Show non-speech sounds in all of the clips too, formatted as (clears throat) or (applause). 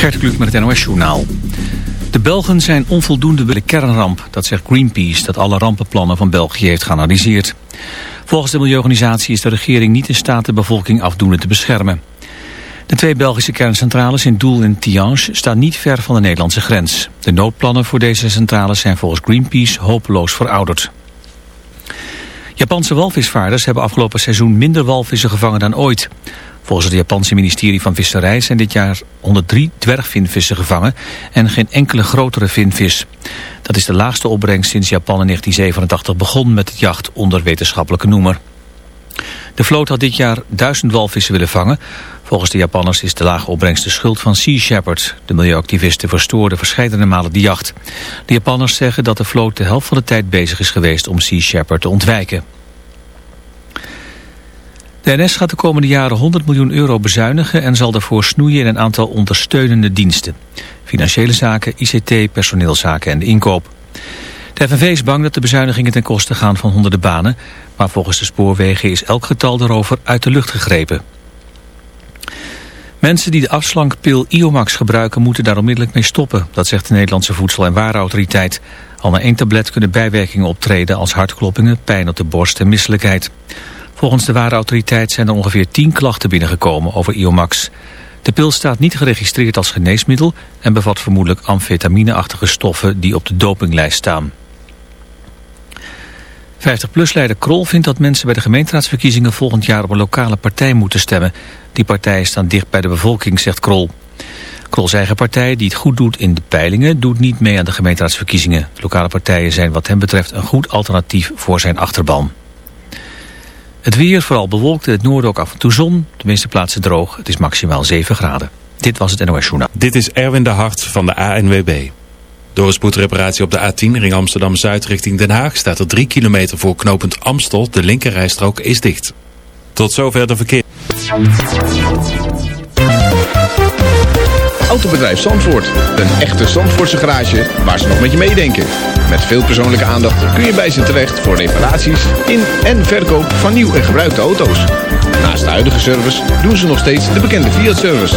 Gert Kluk met het NOS Journaal. De Belgen zijn onvoldoende bij de kernramp. Dat zegt Greenpeace, dat alle rampenplannen van België heeft geanalyseerd. Volgens de milieuorganisatie is de regering niet in staat de bevolking afdoende te beschermen. De twee Belgische kerncentrales in Doel en Tihange staan niet ver van de Nederlandse grens. De noodplannen voor deze centrales zijn volgens Greenpeace hopeloos verouderd. Japanse walvisvaarders hebben afgelopen seizoen minder walvissen gevangen dan ooit. Volgens het Japanse ministerie van Visserij zijn dit jaar 103 dwergvinvissen gevangen en geen enkele grotere vinvis. Dat is de laagste opbrengst sinds Japan in 1987 begon met het jacht onder wetenschappelijke noemer. De vloot had dit jaar duizend walvissen willen vangen. Volgens de Japanners is de lage opbrengst de schuld van Sea Shepherd. De milieuactivisten verstoorden verschillende malen de jacht. De Japanners zeggen dat de vloot de helft van de tijd bezig is geweest om Sea Shepherd te ontwijken. De NS gaat de komende jaren 100 miljoen euro bezuinigen en zal daarvoor snoeien in een aantal ondersteunende diensten. Financiële zaken, ICT, personeelszaken en de inkoop. De FNV is bang dat de bezuinigingen ten koste gaan van honderden banen, maar volgens de spoorwegen is elk getal daarover uit de lucht gegrepen. Mensen die de afslankpil Iomax gebruiken moeten daar onmiddellijk mee stoppen. Dat zegt de Nederlandse Voedsel- en Warenautoriteit. Al na één tablet kunnen bijwerkingen optreden als hartkloppingen, pijn op de borst en misselijkheid. Volgens de Warenautoriteit zijn er ongeveer 10 klachten binnengekomen over Iomax. De pil staat niet geregistreerd als geneesmiddel en bevat vermoedelijk amfetamineachtige stoffen die op de dopinglijst staan. 50PLUS-leider Krol vindt dat mensen bij de gemeenteraadsverkiezingen volgend jaar op een lokale partij moeten stemmen. Die partijen staan dicht bij de bevolking, zegt Krol. Krols eigen partij, die het goed doet in de peilingen, doet niet mee aan de gemeenteraadsverkiezingen. lokale partijen zijn wat hem betreft een goed alternatief voor zijn achterban. Het weer vooral bewolkt, in het noorden ook af en toe zon. De meeste plaatsen droog. Het is maximaal 7 graden. Dit was het NOS Journaal. Dit is Erwin de Hart van de ANWB. Door een spoedreparatie op de A10 ring Amsterdam-Zuid richting Den Haag... staat er 3 kilometer voor knooppunt Amstel. De linkerrijstrook is dicht. Tot zover de verkeer. Autobedrijf Zandvoort. Een echte Zandvoortse garage waar ze nog met je meedenken. Met veel persoonlijke aandacht kun je bij ze terecht voor reparaties in en verkoop van nieuw en gebruikte auto's. Naast de huidige service doen ze nog steeds de bekende Fiat-service.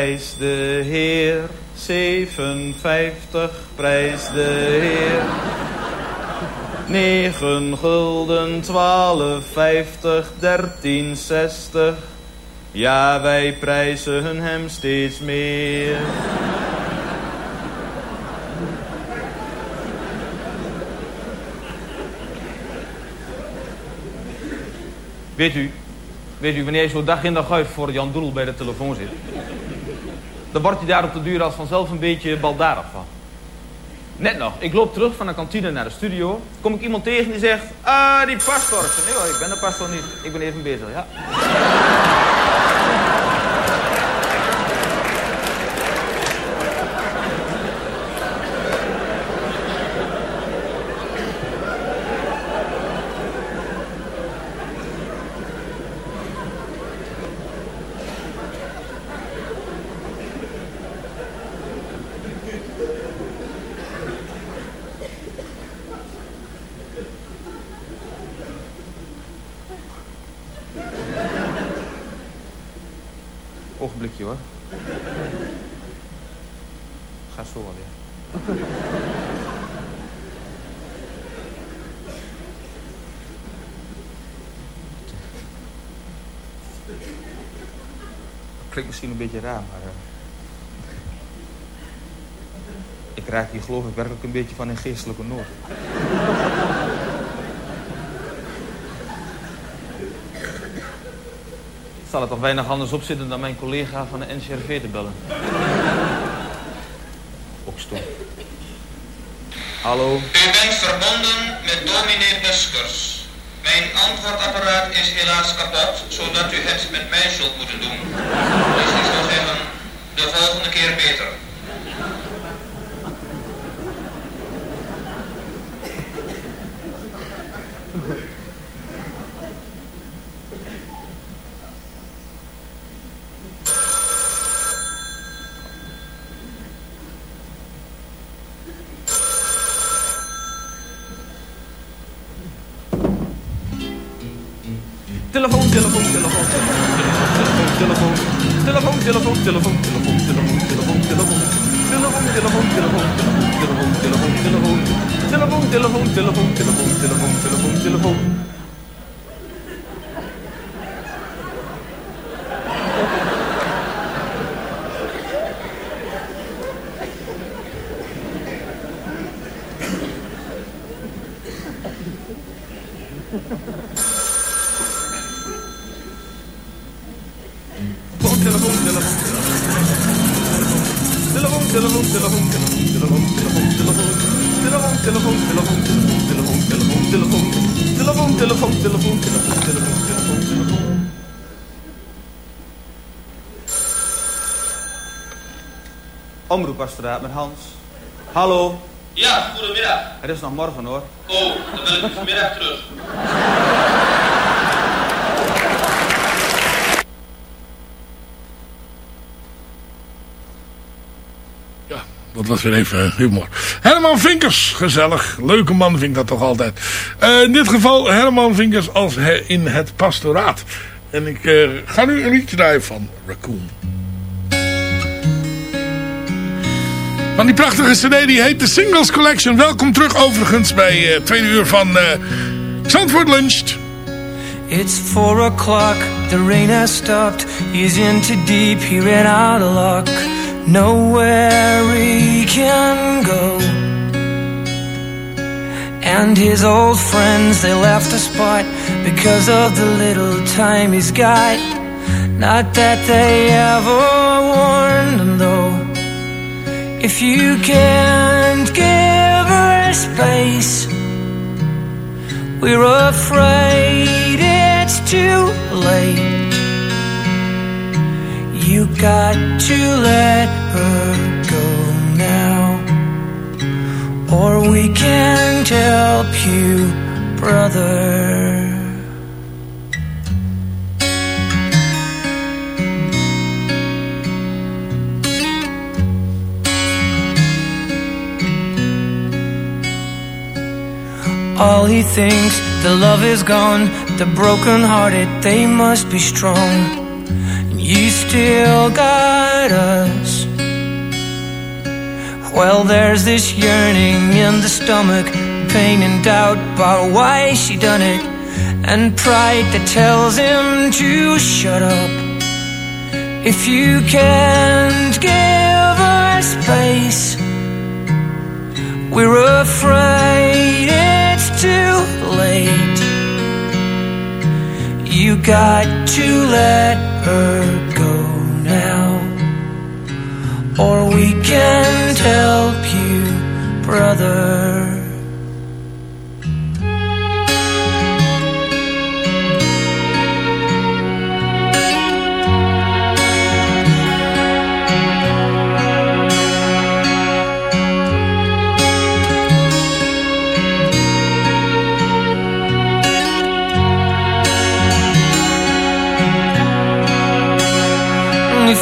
Prijs de Heer, 57, prijs de Heer. 9 gulden, 12, 50, 13, 60. Ja, wij prijzen hem steeds meer. Weet u, weet u, wanneer je zo dag in dag uit voor Jan Doel bij de telefoon zit, dan wordt hij daar op de duur als vanzelf een beetje baldadig van. Net nog, ik loop terug van de kantine naar de studio. Kom ik iemand tegen die zegt, ah, die pastor. Nee hoor, ik ben de pastor niet. Ik ben even bezig, ja. ogenblikje hoor. Ga zo wel weer. Klinkt misschien een beetje raar, maar... eh, ik raak hier geloof ik werkelijk een beetje van een geestelijke nood. Zal het toch weinig anders op zitten dan mijn collega van de NCRV te bellen? Ook stom. Hallo? U bent verbonden met dominee Buskers. Mijn antwoordapparaat is helaas kapot, zodat u het met mij zult moeten doen. Dus ik zou zeggen, de volgende keer beter. Omroeppastoraat met Hans. Hallo, Ja, goedemiddag. het is nog morgen hoor. Oh, dan ben ik vanmiddag terug. Ja, dat was weer even humor. Herman Vinkers, gezellig. Leuke man vind ik dat toch altijd. Eh, in dit geval Herman Vinkers als he- in het pastoraat. En ik eh, ga nu een liedje draaien van Raccoon. Van die prachtige cd die heet Singles Collection. Welkom terug overigens bij tweede uur van eh Zandvoort Luncht. It's four o'clock, the rain has stopped. He's in too deep, he ran out of luck. Nowhere he can go. And his old friends, they left the spot because of the little time he's got. Not that they ever warned him though. If you can't give her space, we're afraid it's too late. You got to let her go now, or we can't help you, brother. All he thinks, the love is gone. The broken hearted, they must be strong. And you still got us. Well, there's this yearning in the stomach, pain and doubt about why she done it, and pride that tells him to shut up. If you can't give her space, we're afraid too late. You got to let her go now, or we can't help you, brother.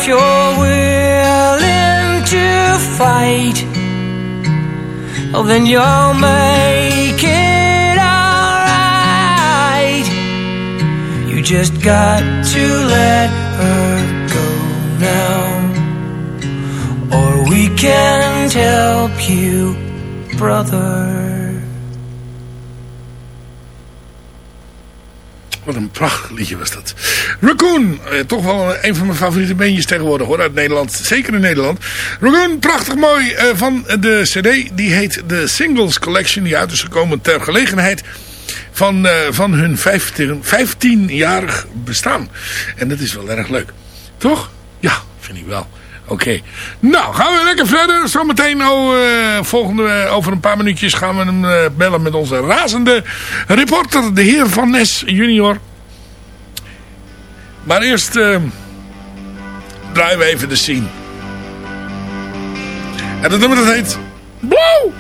If you're willing to fight, oh, then you'll make it alright. You just got to let her go now. Or we can't help you, brother. Wat een prachtig liedje was dat. Raccoon, eh, toch wel een van mijn favoriete beentjes tegenwoordig hoor, uit Nederland. Zeker in Nederland. Raccoon, prachtig mooi eh, van de cd. Die heet de Singles Collection. Die uit is gekomen ter gelegenheid van, eh, van hun 15 15-jarig bestaan. En dat is wel erg leuk. Toch? Ja, vind ik wel. Oké. Nou, gaan we lekker verder. Zometeen oh, eh, volgende, over een paar minuutjes gaan we hem eh, bellen met onze razende reporter, de heer Van Nes junior. Maar eerst eh, draaien we even de scene. En dat nummer dat heet Blauw!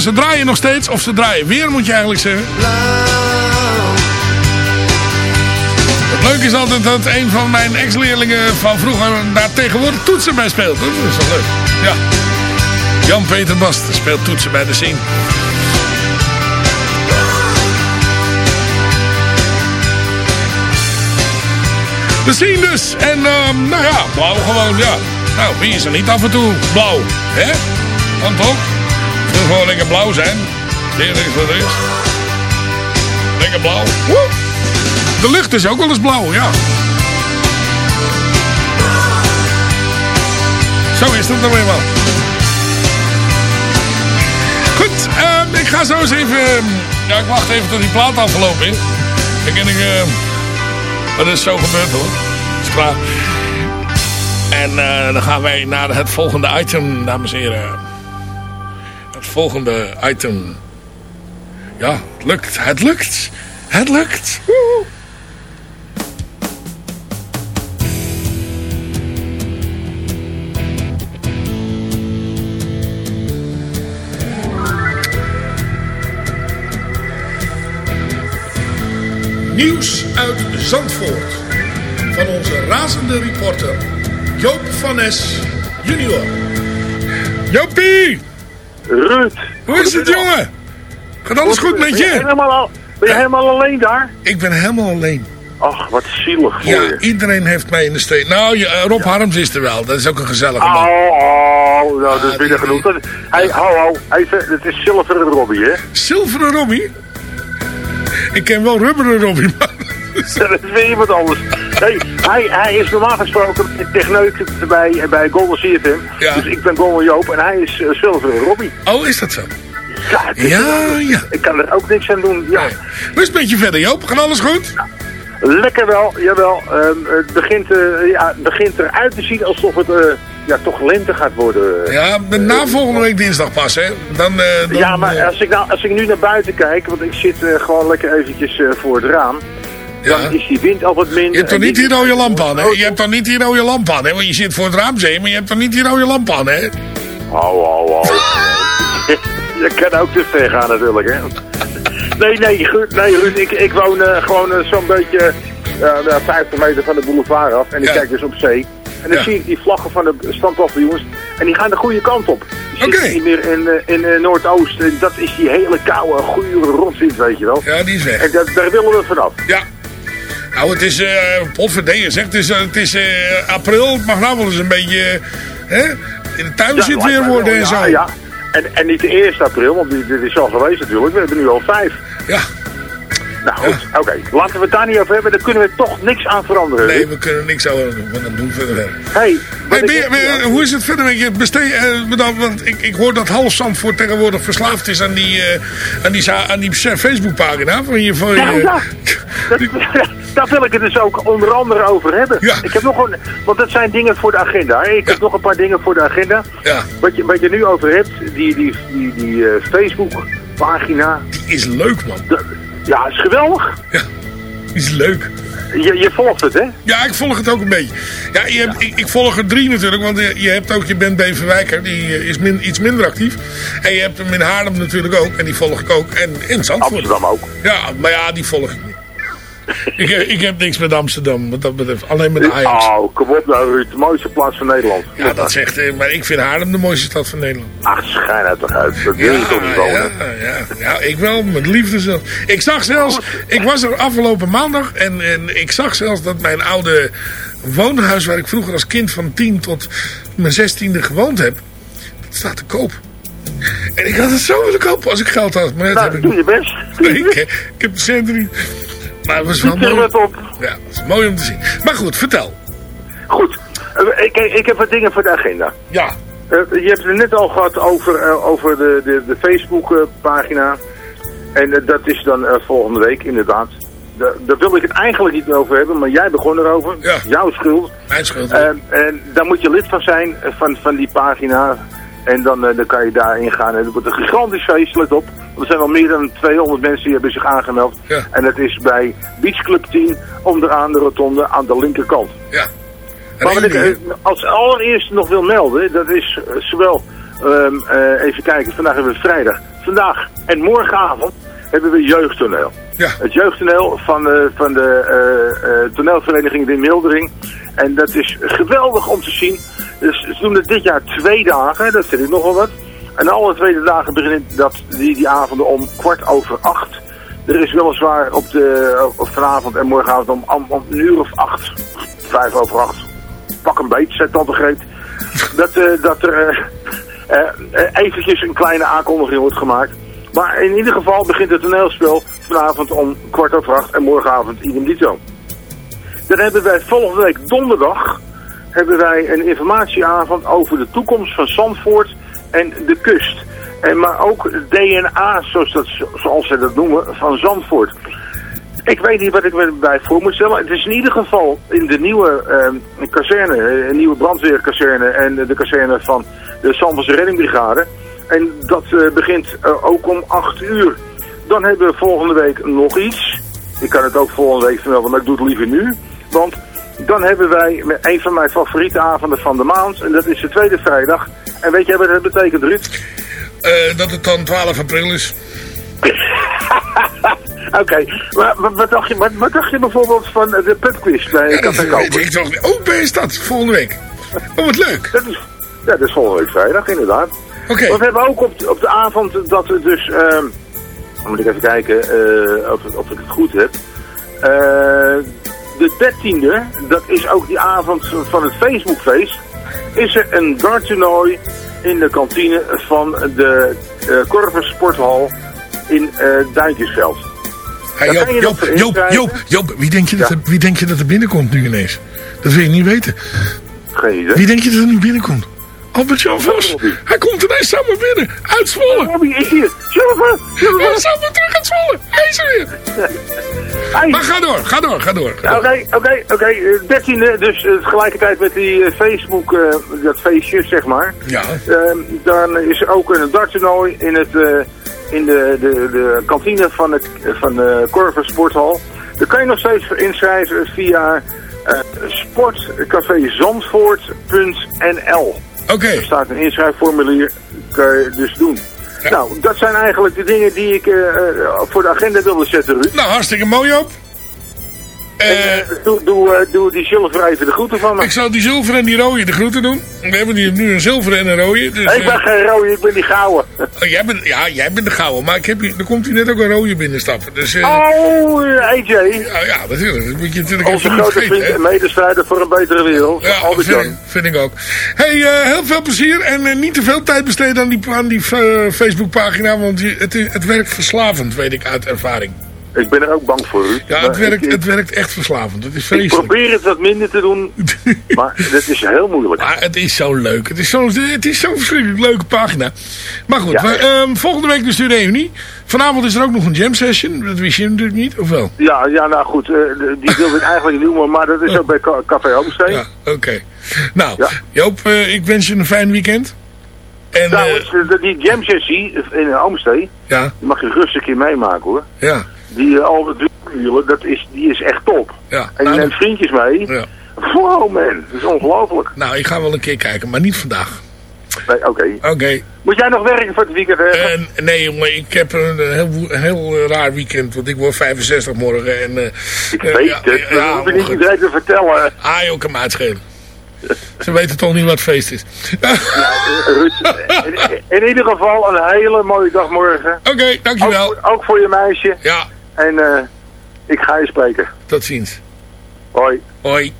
Ze draaien nog steeds. Of ze draaien weer, moet je eigenlijk zeggen. Het leuke is altijd dat een van mijn ex-leerlingen van vroeger daar tegenwoordig toetsen bij speelt. Dat is wel leuk. Ja. Jan-Peter Bast speelt toetsen bij de scene. De scene dus. En ehm, nou ja, blauw gewoon, ja. Nou, wie is er niet af en toe blauw? Hè? Dan toch? Moet gewoon lekker blauw zijn. Is. Lekker blauw. Woe! De lucht is ook wel eens blauw, ja. Zo is het dan weer wel. Goed, eh... eh, ik ga zo eens even... eh, ja, ik wacht even tot die plaat afgelopen is. Dan kan ik... dat is zo gebeurd hoor. Is klaar. En eh, dan gaan wij naar het volgende item, dames en heren. Het volgende item. Ja, het lukt. Het lukt. Het lukt. Woehoe. Nieuws uit Zandvoort. Van onze razende reporter Joop van Nes junior. Joopie! Ruud. Hoe is het jongen? Gaat alles goed met Ben je je? helemaal, al- ben je helemaal alleen daar? Ik ben helemaal alleen. Ach, wat zielig voor Ja, je. iedereen heeft mij in de steek. Nou, je, eh, Rob Harms is er wel. Dat is ook een gezellige man. Oh, oh, nou, dat is binnen genoeg. Hij, ho, ho, even, het is zilveren Robbie, hè? Zilveren Robbie? Ik ken wel rubberen Robbie, (laughs) maar... (laughs) Dat is weer iemand anders. Nee, hij, hij is normaal gesproken techneut bij, bij Golden CFM. Ja. Dus ik ben Golden Joop en hij is uh, zilveren Robbie. Oh, is dat zo? Ja, is- Ja, ja. Ik kan er ook niks aan doen. Ja. Hoe is het met je verder, Joop? Gaat alles goed? Lekker wel, jawel. Ehm, het begint, eh, ja, begint eruit te zien alsof het eh, ja, toch lente gaat worden. Ja, met na volgende week dinsdag pas, hè? Dan, eh, dan, Ja, maar eh, als ik, nou, als ik nu naar buiten kijk, want ik zit eh, gewoon lekker eventjes eh, voor het raam. Dan is die wind al wat minder. Je hebt toch niet die- rode lamp aan, hè? Je hebt toch niet die rode lamp aan, hè? Want je zit voor het raam, zeg, maar je hebt toch niet die rode lamp aan, hè? Hou, hou, hou. Je kan ook te ver gaan natuurlijk, hè. Nee, nee, Ruud, nee, Ruud ik, ik woon eh, gewoon eh, zo'n beetje eh, nou, 50 meter van de boulevard af. En ik Ja. kijk dus op zee. En dan Ja. zie ik die vlaggen van de standpaviljoens. En die gaan de goede kant op. Je Oké. zit niet meer in, eh, in eh, Noordoost. En dat is die hele koude, gure rotwind, weet je wel. Ja, die is weg. En dat, daar willen we vanaf. Ja. Nou, het is, eh potverdingen zeg, het is, het is eh, april, het mag nou wel eens een beetje, eh, hè? In de tuin Ja, zit weer worden en zo. Ja. En, en niet de 1 april, want dit is al geweest natuurlijk. We hebben nu al vijf. Ja. Nou goed, oké. Laten we het daar niet over hebben. Daar kunnen we toch niks aan veranderen. Nee, we kunnen niks aan doen, want dat doen we verder. Hey, Hey, je- ben hoe is het verder met je besteed? eh, want ik, ik hoor dat half Zandvoort tegenwoordig verslaafd is aan die, eh, aan die, aan die Facebookpagina van je. Van Ja, je ja. (laughs) Dat, (laughs) daar wil ik het dus ook onder andere over hebben. Ja. Ik heb nog een, want dat zijn dingen voor de agenda. Ik heb nog een paar dingen voor de agenda. Ja. Wat je, wat je nu over hebt, die, die, die, die eh, Facebook pagina. Die is leuk, man. Ja, is geweldig. Ja, is leuk. Je, je volgt het, hè? Ja, ik volg het ook een beetje. Ja, je hebt, Ik, ik volg er drie natuurlijk, want je, je hebt ook je Ben Beverwijker, die eh, is min, iets minder actief. En je hebt hem in Haarlem natuurlijk ook, en die volg ik ook. En in Zandvoort. Amsterdam ook. Ja, maar ja, die volg ik. Ik, heb- ik heb niks met Amsterdam, wat dat betreft. Alleen met Ajax. Oh, kom op nou Ruud. De mooiste plaats van Nederland. Ja, dat zegt, eh, maar ik vind Haarlem de mooiste stad van Nederland. Ach, schijn uit toch uit. Dat wil je toch niet wonen? ja, ja, ja, ik wel, met liefde zelfs. Ik zag zelfs, ik was er afgelopen maandag en, en ik zag zelfs dat mijn oude woonhuis, waar ik vroeger als kind van 10 tot mijn 16e gewoond heb, dat staat te koop. En ik had het zo willen kopen als ik geld had, maar dat Nou, heb ik doe je best. Nee, (laughs) ik, ik heb de centen niet. Maar het was wel mooi. op. Ja, het is mooi om te zien. Maar goed, vertel. Goed. Eh, Ik, ik heb wat dingen voor de agenda. Ja. Eh, je hebt het net al gehad over, eh, over de, de, de Facebook-pagina. en eh, dat is dan eh, volgende week, inderdaad. Da- daar wil ik het eigenlijk niet over hebben, maar jij begon erover. Ja. Jouw schuld. Mijn schuld. Eh, en daar moet je lid van zijn, eh, van, van die pagina. En dan, eh, dan kan je daarin gaan. En het wordt een gigantisch feest, let op. Er zijn al meer dan 200 mensen die hebben zich aangemeld. Ja. En dat is bij Beach Club 10 onderaan de rotonde aan de linkerkant. Ja. Maar wat ik als allereerste nog wil melden, dat is eh, zowel, ehm, eh, even kijken, vandaag hebben we vrijdag. Vandaag en morgenavond hebben we jeugdtoneel. Ja. Het jeugdtoneel van, eh, van de eh, toneelvereniging De Mildering. En dat is geweldig om te zien. Dus ze doen het dit jaar twee dagen, dat vind ik nogal wat. En alle tweede dagen begint dat, die, die avonden om kwart over acht. Er is weliswaar op de, op vanavond en morgenavond om, om, om een uur of acht, vijf over acht, pak een beet, zet dan de greet. (laughs) Dat, eh, dat er eh, eh, eventjes een kleine aankondiging wordt gemaakt. Maar in ieder geval begint het toneelspel vanavond om kwart over acht en morgenavond idem dito. Dan hebben wij volgende week donderdag hebben wij een informatieavond over de toekomst van Zandvoort en de kust. En, maar ook DNA, zoals, zoals ze dat noemen, van Zandvoort. Ik weet niet wat ik me erbij voor moet stellen. Het is in ieder geval in de nieuwe eh, kazerne, een nieuwe brandweerkazerne en de kazerne van de Zandvoortse Reddingbrigade. En dat eh, begint eh, ook om 8 uur. Dan hebben we volgende week nog iets. Ik kan het ook volgende week vermelden, maar ik doe het liever nu. Want dan hebben wij een van mijn favoriete avonden van de maand. En dat is de tweede vrijdag. En weet jij wat dat betekent, Ruud? Eh, dat het dan 12 april is. (laughs) Oké, maar wat, dacht je, wat, wat dacht je bijvoorbeeld van de pubquiz bij Ja, Café Koper? ik toch niet. Oh, ben je dat volgende week? Oh, wat leuk. Dat is, ja, dat is volgende week vrijdag, inderdaad. Oké. We hebben ook op de, op de avond dat we dus... dan moet ik even kijken eh, of, of ik het goed heb. Eh, de 13e, dat is ook die avond van het Facebookfeest... is er een darttoernooi in de kantine van de uh, Sporthal in eh Duintjesveld. Hey, Joop, Joop, Joop, inschrijven. Joop, Joop, wie denk, je dat Ja. er, wie denk je dat er binnenkomt nu ineens? Dat wil je niet weten. Geen idee. Wie denk je dat er nu binnenkomt? Albert-Jan Vos. Hij komt ineens samen binnen. Uit Zwolle. Robbie is hier. Silver, Hij Silver. is samen terug uit Zwolle. Hij is er weer. (laughs) Hey. Maar ga door, ga door, ga door. Oké, oké, oké. eh, 13e, dus eh, tegelijkertijd met die eh, Facebook, eh, dat feestje, zeg maar. Ja. Ehm, dan is er ook een darttoernooi in, het, eh, in de, de, de kantine van de, van de Corvus Sporthal. Daar kan je nog steeds inschrijven via eh Oké. Er staat een inschrijfformulier, kan je dus doen. Nou, dat zijn eigenlijk de dingen die ik eh, eh, voor de agenda wilde zetten, Ruud. Nou, hartstikke mooi, Joop. Eh, doe, doe, eh, doe die zilver even de groeten van me. Ik zal die zilver en die rode de groeten doen. We hebben hier nu een zilver en een rode. Dus, ik ben eh, geen rode, ik ben die gouden. oh, jij bent, ja, jij bent de gouden. Maar ik heb hier, er komt hier net ook een rode binnenstappen. Dus, eh, Oh, eh, AJ. ja, ja, natuurlijk. Dat moet je natuurlijk Onze even grote vriend en medestrijder voor een betere wereld. Ja, Albert vind, vind ik ook. hey, eh, heel veel plezier en eh, niet te veel tijd besteden aan die, aan die eh, Facebookpagina, want het, het werkt verslavend, weet ik uit ervaring. Ik ben er ook bang voor, Ruud. Ja, het werkt, ik, het werkt echt verslavend. Het is ik vreselijk. probeer het wat minder te doen, (laughs) maar dat is heel moeilijk. Maar het is zo leuk. Het is zo'n het is zo'n verschrikkelijk leuke pagina. Maar goed, Ja. we, ehm, volgende week dus de reunie. Vanavond is er ook nog een jam session. Dat wist je natuurlijk niet, of wel? Ja, ja, nou goed, eh, die wilde ik eigenlijk niet noemen, maar dat is ook bij Ca- Café Homestay. Ja, oké. Nou, Ja. Joop, eh, ik wens je een fijn weekend. En, Trouwens, eh, eh, die jam sessie in Homestay, ja, die mag je rustig een keer meemaken hoor. ja, Die uh, Albert Wielen, dat is, die is echt top. ja. En je Nou, neemt vriendjes mee. ja. Wow man, dat is ongelooflijk. Nou, ik ga wel een keer kijken, maar niet vandaag. Nee, Oké. Oké. Moet jij nog werken voor het weekend? Eh, nee, jongen, ik heb een heel, een heel eh, raar weekend, want ik word 65 morgen. En, eh, ik eh, weet ja, het, ja, hoef je niet iedereen te vertellen. Ah, joh, kan me uitschelen. Ze weten toch niet wat feest is. Ruud, in, in ieder geval een hele mooie dag morgen. Oké, dankjewel. Ook, ook voor je meisje. Ja, En eh, ik ga je spreken. tot ziens. Hoi. Hoi.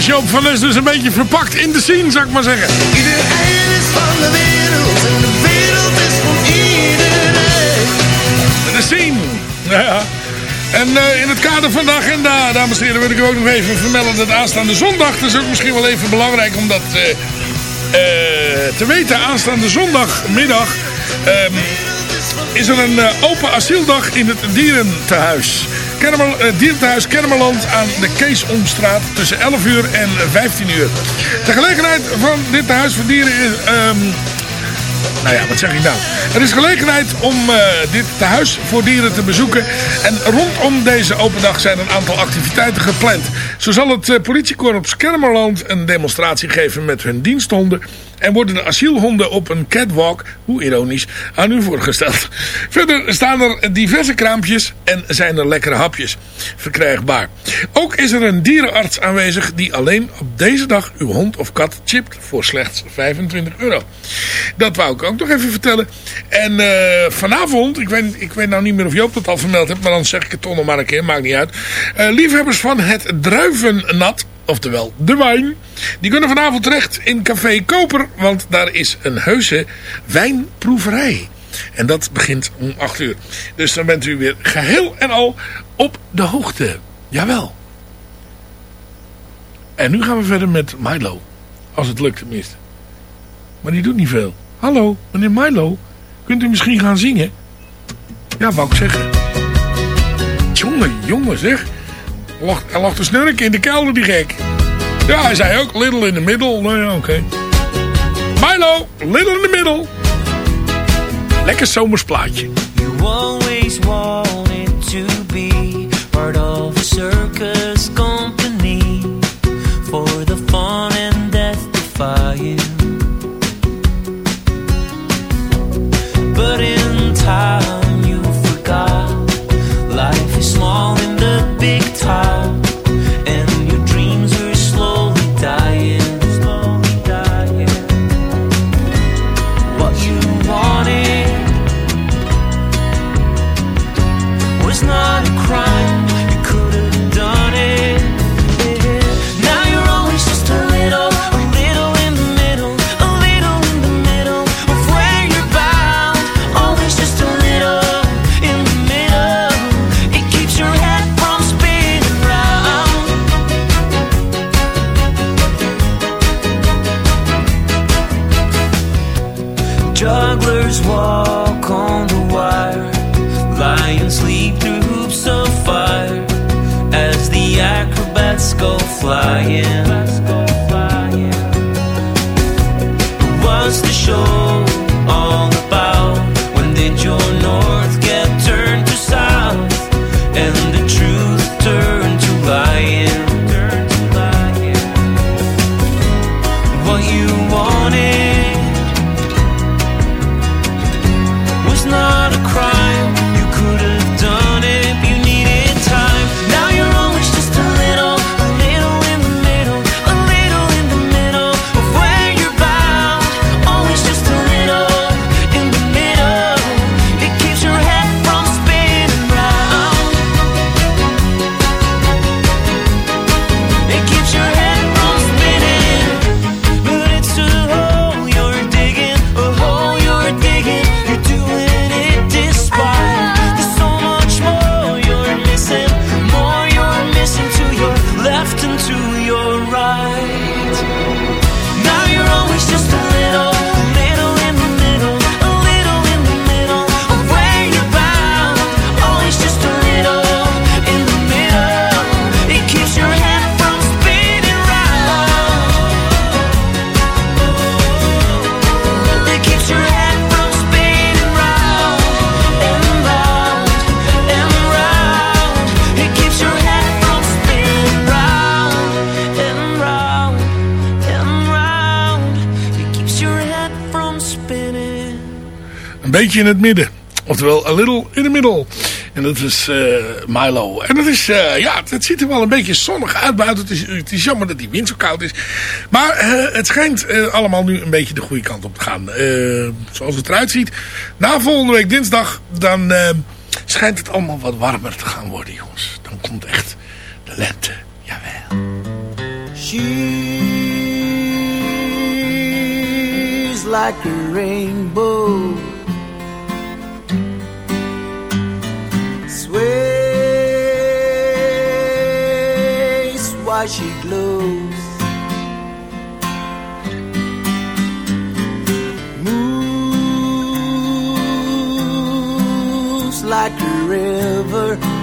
Was Joop van Les dus een beetje verpakt in de scene, zou ik maar zeggen. Iedereen is van de wereld en de wereld is van iedereen. De scene. Ja. En eh, in het kader van de agenda, dames en heren, wil ik u ook nog even vermelden dat aanstaande zondag, dat is ook misschien wel even belangrijk om dat eh, eh, te weten, aanstaande zondagmiddag ehm, is er een open asieldag in het dierentehuis. Kennemer, eh, Kennemerland aan de Keesomstraat tussen 11 uur en 15 uur. De gelegenheid van dit tehuis voor dieren is... ehm, nou ja, wat zeg ik nou? Er is gelegenheid om eh, dit tehuis voor dieren te bezoeken. En rondom deze open dag zijn een aantal activiteiten gepland. Zo zal het eh, politiekorps Kennemerland een demonstratie geven met hun diensthonden. En worden de asielhonden op een catwalk, hoe ironisch, aan u voorgesteld. Verder staan er diverse kraampjes en zijn er lekkere hapjes verkrijgbaar. Ook is er een dierenarts aanwezig die alleen op deze dag uw hond of kat chipt voor slechts 25 euro. Dat wou ik ook nog even vertellen. En eh, vanavond, ik weet, ik weet nou niet meer of Joop dat al vermeld heeft, maar dan zeg ik het toch nog maar een keer, maakt niet uit. Eh, liefhebbers van het druivennat, oftewel de wijn, die kunnen vanavond terecht in Café Koper, want daar is een heuse wijnproeverij. En dat begint om 8 uur. Dus dan bent u weer geheel en al op de hoogte. Jawel. En nu gaan we verder met Milo. Als het lukt tenminste. Maar die doet niet veel. Hallo, meneer Milo. Kunt u misschien gaan zingen? Ja, wou ik zeggen. Jongen, jongen zeg. Hij lag, te snurken in de kelder, die gek. Ja, hij zei ook little in the middle. Nou ja, oké. Milo, little in the middle. Lekker zomers plaatje. You always wanted to be part of circus you in het midden. Oftewel, a little in the middle. En dat is eh, Milo. En dat is, eh, ja, het ziet er wel een beetje zonnig uit buiten. Het is, het jammer dat die wind zo koud is. Maar eh, het schijnt allemaal nu een beetje de goede kant op te gaan. Zoals het eruit ziet. Na volgende week dinsdag, dan schijnt het allemaal wat warmer te gaan worden, jongens. Dan komt echt de lente. Jawel. She's like a rainbow. Sways while she glows. Moves like a river.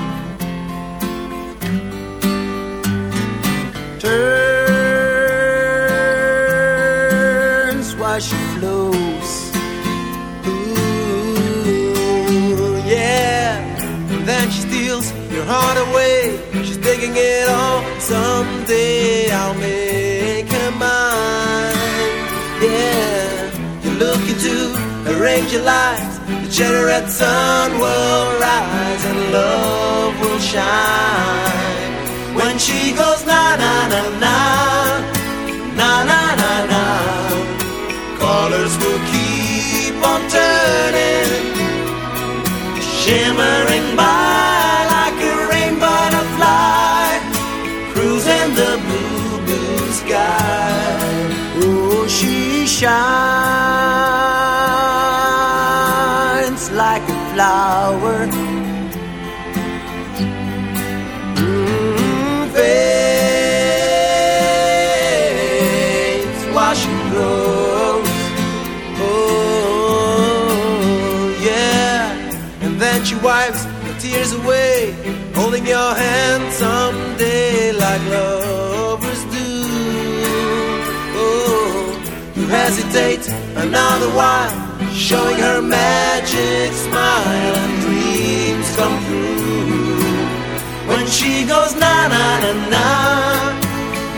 change your lives. The generate sun will rise and love will shine. When she goes na na na na, na na na na, colors will keep on turning, shimmering by. your hand someday like lovers do. Oh, you hesitate another while, showing her magic smile and dreams come true. When she goes na na na na,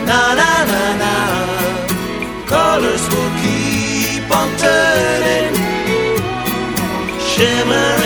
na na na na, colors will keep on turning, shimmer.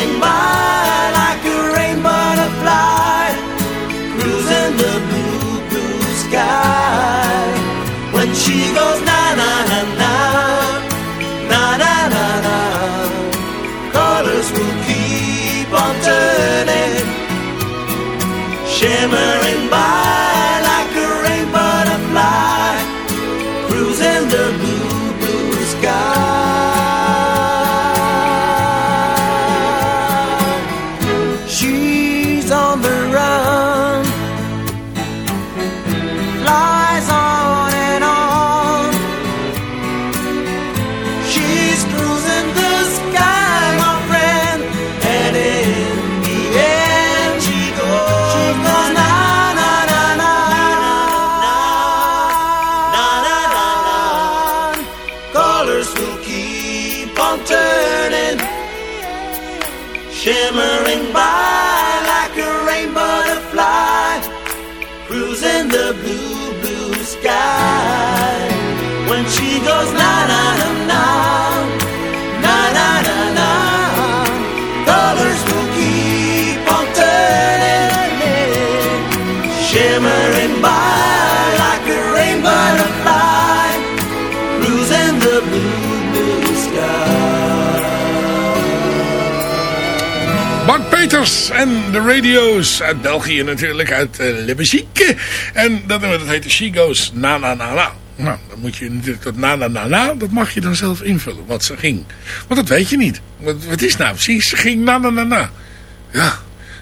En de radio's uit België natuurlijk, uit uh, Le Belgique. En dat, nummer, dat heet She Goes Na Na Na Na. Nou, dan moet je natuurlijk dat na na na na, dat mag je dan zelf invullen, wat ze ging. Want dat weet je niet. Wat, wat is nou precies? Ze ging na na na na. Ja,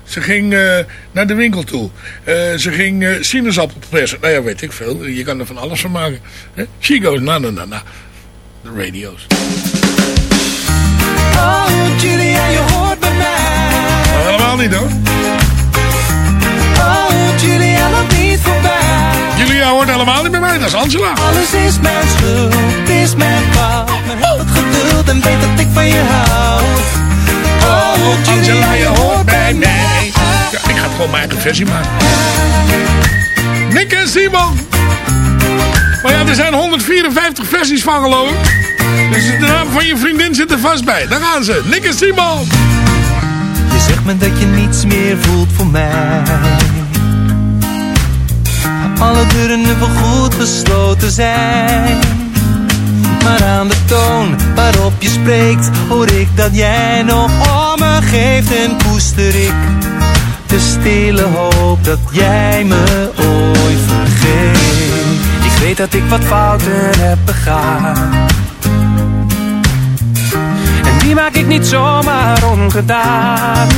ze ging eh, naar de winkel toe. Eh, ze ging uh, sinaasappel. Nou ja, weet ik veel. Je kan er van alles van maken. Hè? She goes na na na na. De radio's. Oh, Julia, helemaal niet hoor. Oh, niet voorbij. Julia hoort helemaal niet bij mij, dat is Angela. Alles is mijn schuld, is mijn fout. Maar heb het geduld en weet dat ik van je hou. Oh, Angela, je hoort bij mij. Ja, ik ga het gewoon mijn eigen versie maken. Nick en Simon. Maar ja, er zijn 154 versies van geloof ik. Dus de naam van je vriendin zit er vast bij. Daar gaan ze. Nick en Simon. Me dat je niets meer voelt voor mij. Alle deuren nu goed gesloten zijn. Maar aan de toon waarop je spreekt, hoor ik dat jij nog om me geeft en koester ik de stille hoop dat jij me ooit vergeet. Ik Weet dat ik wat fouten heb begaan. En die maak ik niet zomaar ongedaan.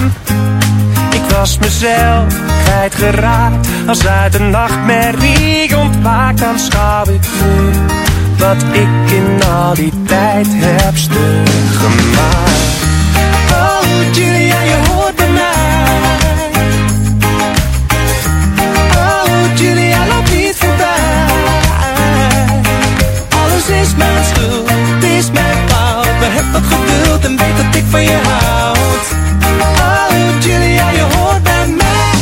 Ik was mezelf kwijtgeraakt. Als uit een nachtmerrie ontwaakt, dan schouw ik nu wat ik in al die tijd heb gemaakt. Oh, Julia, je hoort bij mij. Oh, Julia, loop niet voorbij. Alles is mijn schuld, is mijn. Maar heb wat geduld en weet dat ik van je houd. Oh, Julia, je hoort bij mij.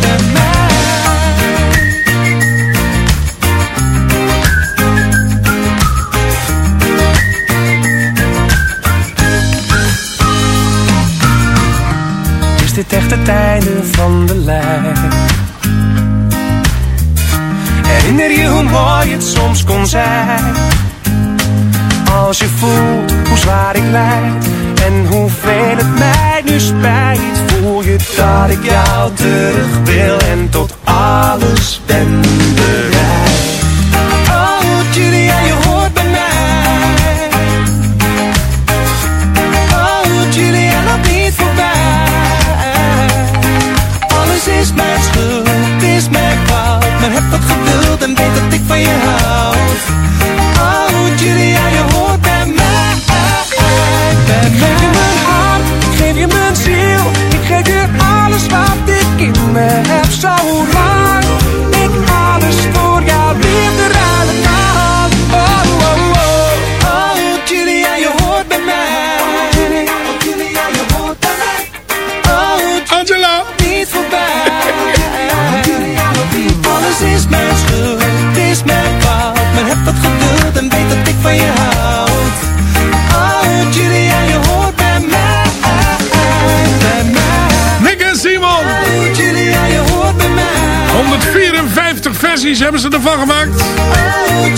Bij mij. Is dit echt het einde van de lijn? Herinner je hoe mooi het soms kon zijn? Als je voelt hoe zwaar ik lijd en hoeveel het mij nu spijt, voel je dat ik jou terug wil en tot alles ben bereid. Oh, Julia, je hoort bij mij. Oh, Julia, loop niet voorbij. Alles is mijn schuld, is mijn fout. Maar heb wat geduld en weet dat ik van je houd. Me 154 versies hebben ze ervan gemaakt.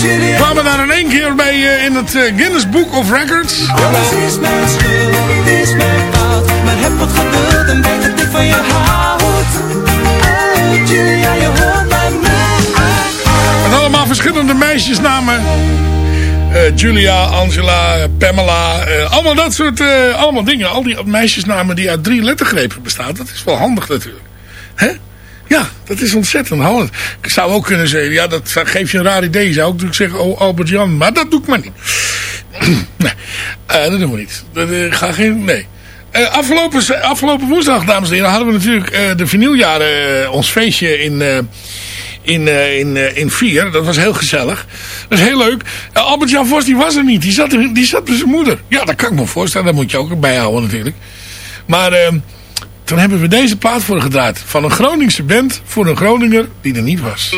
Julia. Kwamen daar in één keer bij eh, in het eh, Guinness Book of Records. Alles is mijn schuld, het is mijn fout. Maar heb wat geduld en weet dat ik van je houd. Oh, Julia, je hoort bij mij. En allemaal verschillende meisjesnamen. Eh, Julia, Angela, Pamela. eh, allemaal dat soort eh, allemaal dingen. Al die meisjesnamen die uit drie lettergrepen bestaan. Dat is wel handig natuurlijk. Hè? Ja, dat is ontzettend handig. Ik zou ook kunnen zeggen, ja, dat geeft je een raar idee. Je zou ook natuurlijk zeggen, oh Albert Jan. Maar dat doe ik maar niet. (clears throat) nee, eh, dat doen we niet. Dat eh, ga geen, nee. Eh, afgelopen, afgelopen woensdag, dames en heren, hadden we natuurlijk de vinyljaren, ons feestje in, in, in, in Vier. Dat was heel gezellig. Dat is heel leuk. Albert-Jan Vos, die was er niet. Die zat, die zat bij zijn moeder. Ja, dat kan ik me voorstellen. Dat moet je ook bij houden natuurlijk. Maar eh, toen hebben we deze plaat voor gedraaid. Van een Groningse band voor een Groninger die er niet was.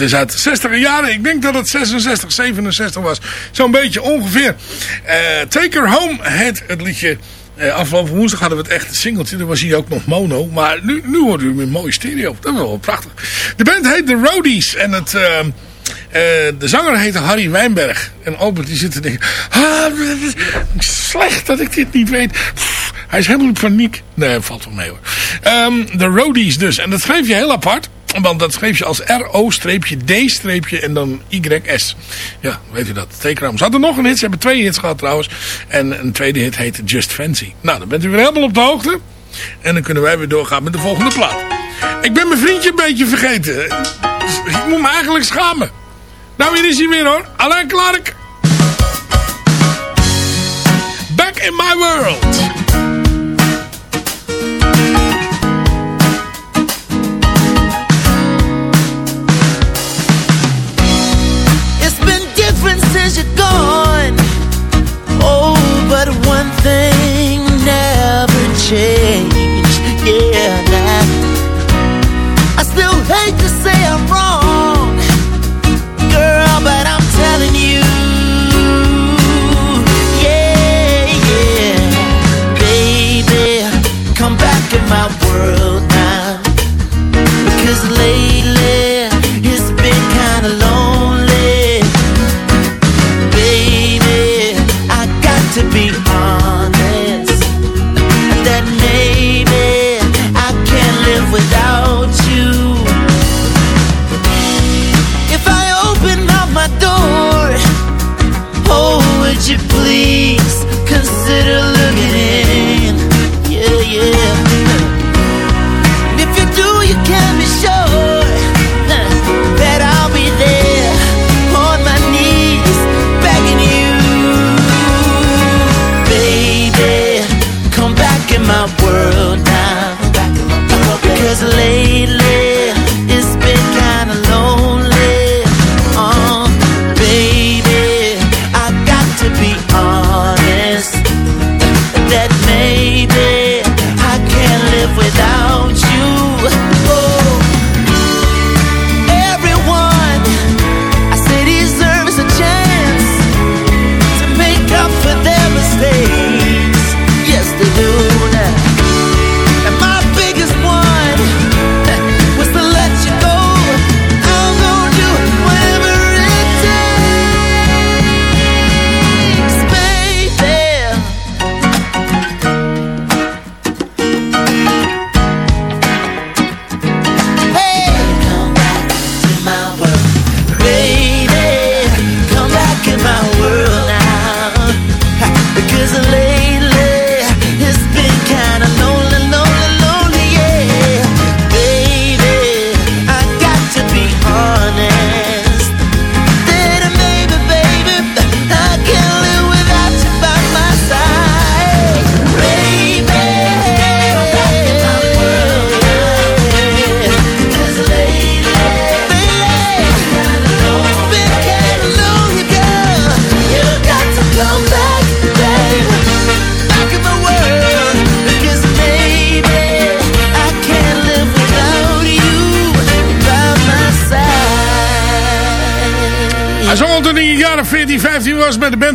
Is uit de 60 jaren. Ik denk dat het 66, 67 was. Zo'n beetje ongeveer. Eh, Take Her Home het liedje. Eh, afgelopen woensdag hadden we het echt een singeltje. Dan was hij ook nog mono. Maar nu, nu hoort u hem in mooie stereo. Dat is wel prachtig. De band heet The Roadies. En het... eh, de zanger heette Harry Wijnberg. En Albert die zit te denken... Ah, slecht dat ik dit niet weet. Hij is helemaal in paniek. Nee, valt wel mee hoor. Ehm, de Roadies dus. En dat schreef je heel apart. Want dat schreef je als R-O-D- en dan Y-S. Ja, weet u dat. Tekenraam. Ze hadden nog een hit. Ze hebben twee hits gehad trouwens. En een tweede hit heette Just Fancy. Nou, dan bent u weer helemaal op de hoogte. En dan kunnen wij weer doorgaan met de volgende plaat. Ik ben mijn vriendje een beetje vergeten. Ik moet me eigenlijk schamen. Nou, hier is hij weer hoor. Alain Clark. Back in my world. Thing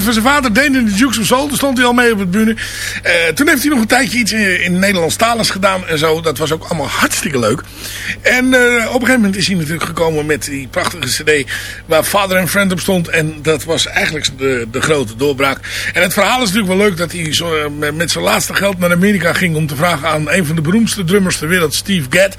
van zijn vader. Dane in de Jukes of Soul. Stond hij al mee op het bühne. Eh, toen heeft hij nog een tijdje iets in, in gedaan en zo. Dat was ook allemaal hartstikke leuk. En eh, op een gegeven moment is hij natuurlijk gekomen met die prachtige cd waar Father and Friend op stond. En dat was eigenlijk de, de grote doorbraak. En het verhaal is natuurlijk wel leuk dat hij zo, eh, met- zijn laatste geld naar Amerika ging om te vragen aan een van de beroemdste drummers ter wereld, Steve Gadd.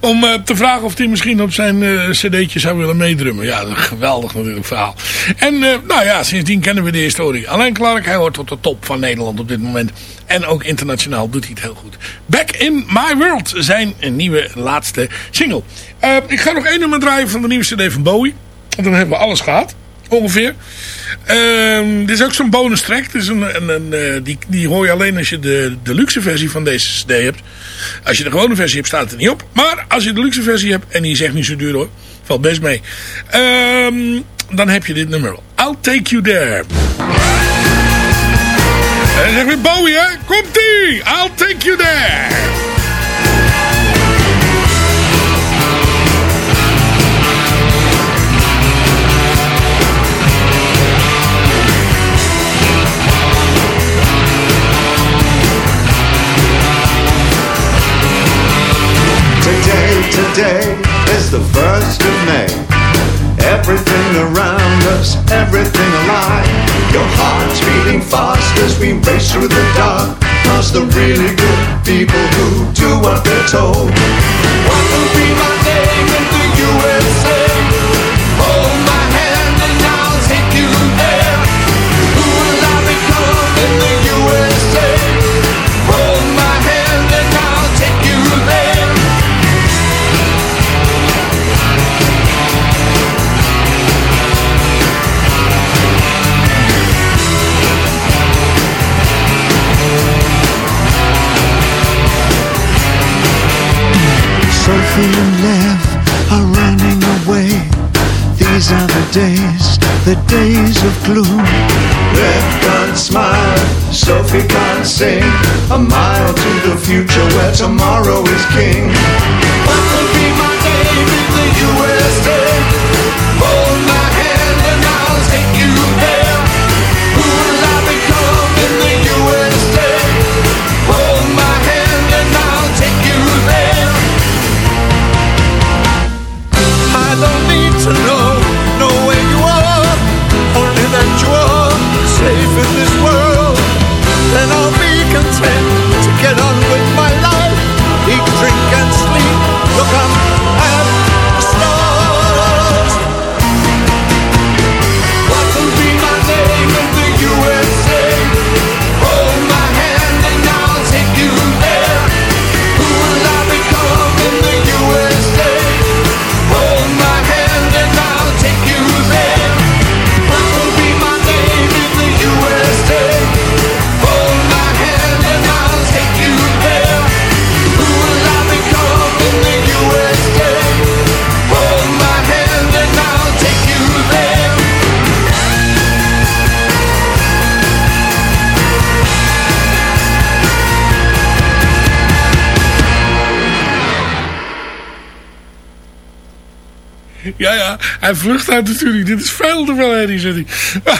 Om te vragen of hij misschien op zijn cd'tje zou willen meedrummen. Ja, geweldig natuurlijk verhaal. En nou ja, sindsdien kennen we de historie. Alleen Clark, hij hoort tot de top van Nederland op dit moment. En ook internationaal doet hij het heel goed. Back in My World, zijn nieuwe laatste single. Eh, ik ga nog één nummer draaien van de nieuwe cd van Bowie. Want dan hebben we alles gehad. Ongeveer. Ehm, dit is ook zo'n bonus track. Is een, een, een, eh, die, die hoor je alleen als je de, de luxe versie van deze cd hebt. Als je de gewone versie hebt staat het er niet op. Maar als je de luxe versie hebt, en die is echt niet zo duur hoor. Valt best mee. Ehm, dan heb je dit nummer. I'll Take You There. En dan weer Bowie eh? hè. Komt-ie. I'll Take You There. Today, today is the first of May. Everything around us, everything alive. Your heart's beating fast as we race through the dark. Past the really good people who do what they're told. What will be my name in the USA? Days, the days of gloom. Lev can't smile, Sophie can't sing. A mile to the future where tomorrow is king. What will be my name Hij vlucht uit studio. Dit is veel te veel herrie, zit hij. (laughs)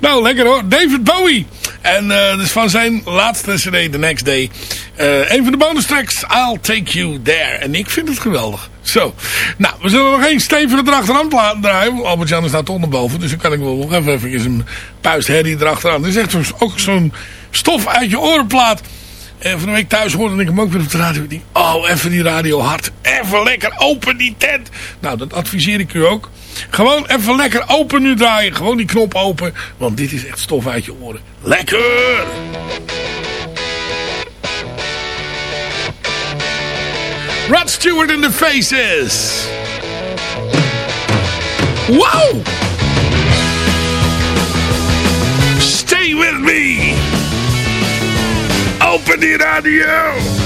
nou, lekker hoor. David Bowie. En eh dus van zijn laatste cd, The Next Day. Eh een van de bonus tracks, I'll Take You There. En ik vind het geweldig. Zo. Nou, we zullen nog één stevige erachteraan draaien. Albert-Jan is nou toch boven. Dus dan kan ik wel nog even eventjes een puist herrie erachteraan. Dit is echt ook zo'n stof uit je orenplaat. En van de week thuis hoorde ik hem ook weer op de radio. Ik denk, oh, even die radio hard. Even lekker open die tent. Nou, dat adviseer ik u ook. Gewoon even lekker open nu draaien. Gewoon die knop open. Want dit is echt stof uit je oren. Lekker! Rod Stewart in the Faces. Wow! Stay with me! Open die radio!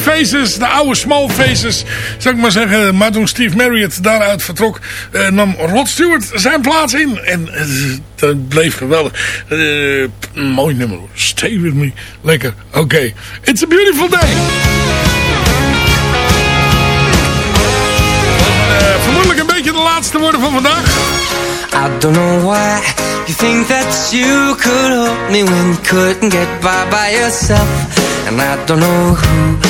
Faces, de oude Small Faces, zou ik maar zeggen. Maar toen Steve Marriott daaruit vertrok, eh, nam Rod Stewart zijn plaats in. En eh, dat bleef geweldig. Eh, mooi nummer. Stay with me. Lekker. Oké. It's a beautiful day. Vermoedelijk een beetje de laatste woorden van vandaag. I don't know why you think that you could help me when you couldn't get by by yourself. And I don't know who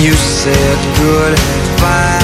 you said goodbye.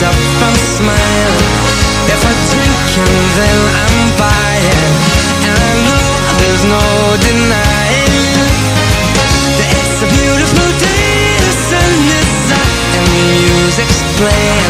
myself from smiling If I drink and then I'm buying And I know there's no denying That it's a beautiful day The sun is up and the music's playing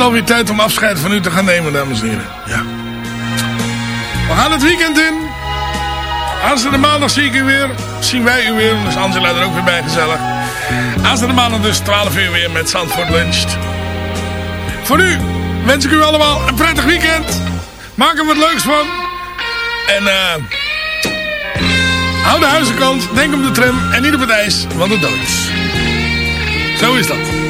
het alweer tijd om afscheid van u te gaan nemen, dames en heren? Ja. We gaan het weekend in. Aanstaande maandag zie ik u weer. Zien wij u weer. Dus Angela er ook weer bij gezellig. Aanstaande maandag dus 12 uur weer met Zandvoort Luncht. Voor nu wens ik u allemaal een prettig weekend. Maak er wat leuks van. En eh... Hou de huizenkant, denk op de tram en niet op het ijs, want het dood is. Zo is dat.